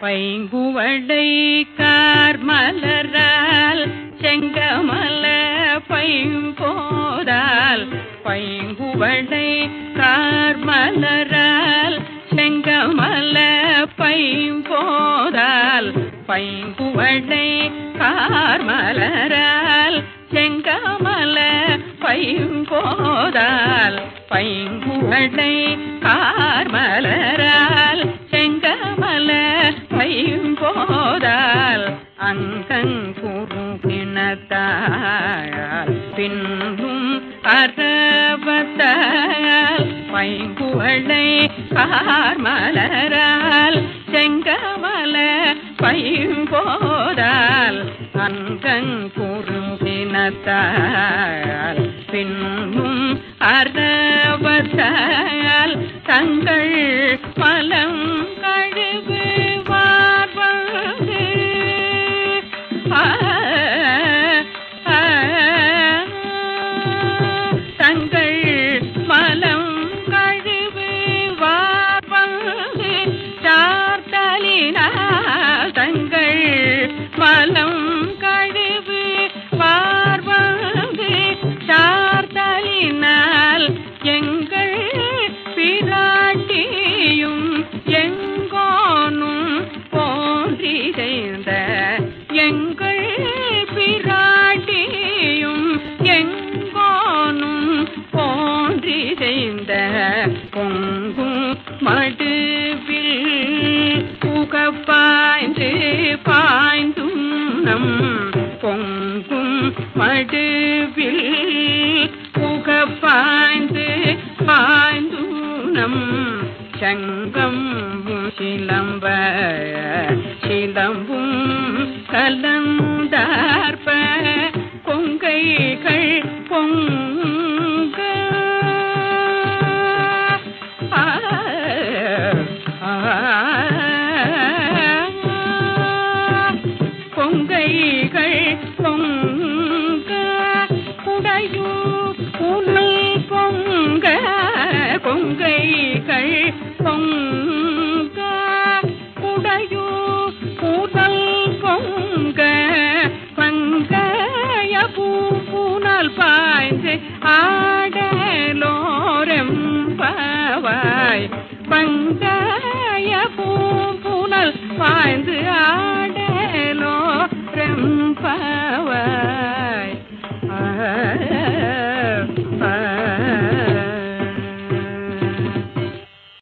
பைங்குவடை கார்மலரால் செங்கமல பைம்போதால் பைங்குவடை கார்மலரால் செங்கமல பைம்போதால் பைங்குவடை கார்மலரால் செங்கமல பைம்போதால் பைங்குவடை கார்மலரால் அங்கங்குறுகிணத்தால் பின்னும் அரவத்தால் பைங்குவளை கார்மலரால் செங்கமல பைம்போதால் அங்கங்குறுகிணத்தால் பின்னும் அரவத்தால் தங்கள் மலம் செய்த பொங்கும் மடுவில் புகப்பாய்ந்து பாய்ந்தும் நம் பொங்கும் மடுவில் புகப்பாய்ந்து பாய்ந்தும் நம் சங்கம் சிலம்ப சிலம்பும் கலந்தார்ப கொங்கைகள் பொங்க ஆ, கொங்கைகள் பொங்க உடையோ உணல் பொங்க கொங்கைகள் பொங்க உடையோ உடல் பொங்க பங்கைய பூப்புனல் பாய்ந்து ஆடலோரம் பாவாய். பங்காய பூ புனல் பாய்ந்து ஆ